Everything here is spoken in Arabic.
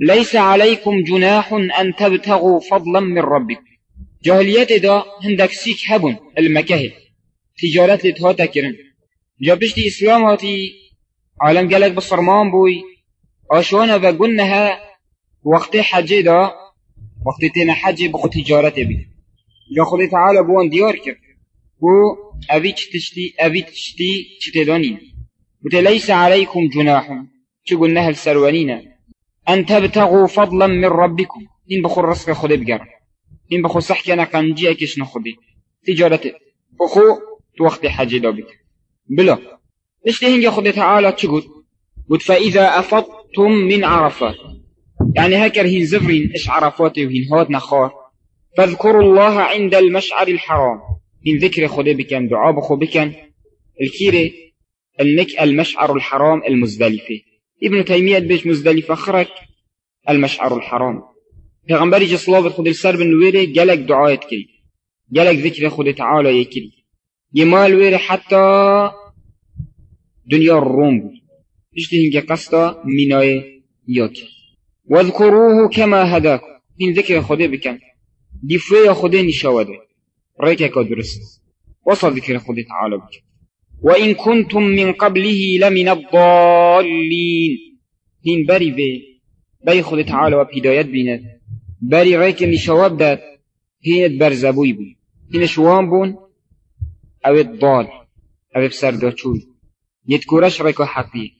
ليس عليكم جناح أن تبتغوا فضلا من ربكم جاهلیت دا هندک سیک هبون المكهل تجارت لتهاتا كرن. جا بشتي اسلام هاتي عالم قالك بصرمان بوي. آشوانا و گنها وقت حج دا وقت تين حج بخو تجارت بي جا خود تعالى بوان ديار كر بو أبي تشتي أبي تشتي تشتدانين بوتي ليس عليكم جناح. شو قلناها السروانين أن تبتغوا فضلا من ربكم. إن بخو الرزق خود بقر إن بخو صحكي أنا قنجي أكيش نخدي تجارته بخو وقت حج دا بك بلا نشتي هنجا خود تعالى تقول قلت فإذا أفضتم من عرفات. يعني هكر هين زفرين إش عرفات وهين هاد نخار فاذكروا الله عند المشعر الحرام. من ذكر خود بكن دعاء بخو بكن الكيري النك المشعر الحرام المزدلفة. ابن تيمية بيش مزدلفة خرك المشعر الحرام. جه صلاة خود سر بن ویره گلک دعایت کری گلک ذکر خود تعالی یکری یه مال ویره حتی دنیا روم بود. اشتی هنگه قصدا مینای یاک واذكروه كما هداكم این ذکر خوده بکن. دی فوی خوده نشاوده وصل ذكر خود تعالى بك وإن كنتم من قبله لمن الضالين. هين في بي خود تعالى وبهدايات بينات بري ريك نشواب دات هين برزبوي بي هين شوان بون أو الضال أو بسر داچوي يتكورش ريكو حقي